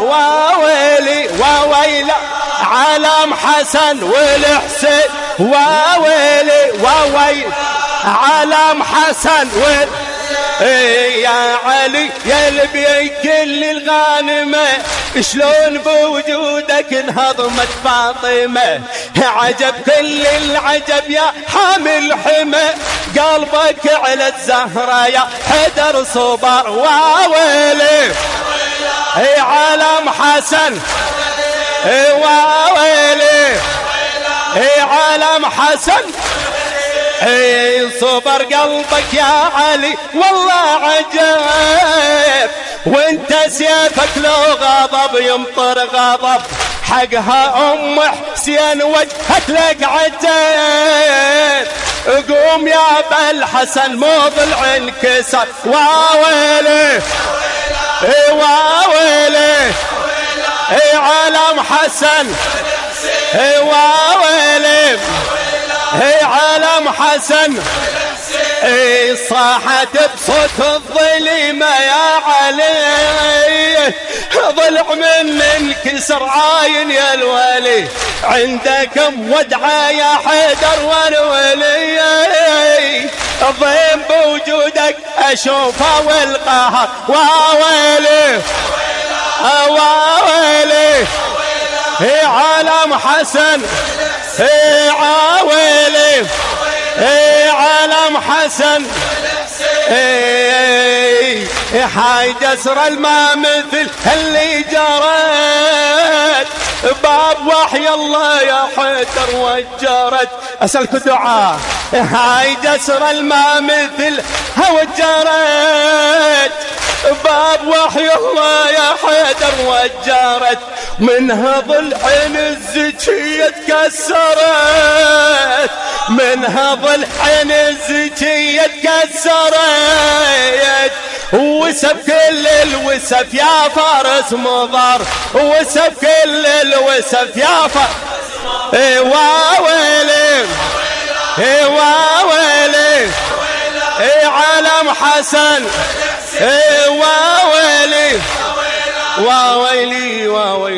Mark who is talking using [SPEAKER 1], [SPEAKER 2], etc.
[SPEAKER 1] وويلي وويلي علم حسن والحسين. وويلي وويلي علم حسن ويلي إيه يا علي يا اللي كل الغانمة شلون بوجودك انهضمت فاطمة؟ عجب كل العجب يا حامل حمى قلبك على الزهرة يا حدر صبر. واويلي عالم حسن. اي واويلي إي عالم حسن. إي صبر قلبك يا علي. والله عجب وانت سيفك لو غضب يمطر غضب. حقها أم حسين وجهك لك عجب قوم يا بالحسن مو ضلع انكسر. واويلي علم حسن. اي واويلي اي علم حسن. إي صاحت بصوت الظليمة يا علي. ضلع من انكسر عاين يا الولي. عندك ودعة يا حيدر والولي. الضيم بوجودك أشوفه والقهر. واويلي. واويلي. هي حسن. هي عاويلي. هي عالم حسن. اي حاي جسر الماء مثل اللي جرت. باب وحي الله يا حيدر وجرت. أسألك دعاء هاي جسر الماء مثل هو جرت باب وحي الله يا حيدر وجرت منها ضلعين الزكية تكسرت. منها ضلعين الزكية تكسرت. وسب كل الوسف يا فارس مضر وسب كل الوسف يا فارس اي واويلي اي واويلي اي علم حسن اي واويلي واويلي واويلا يا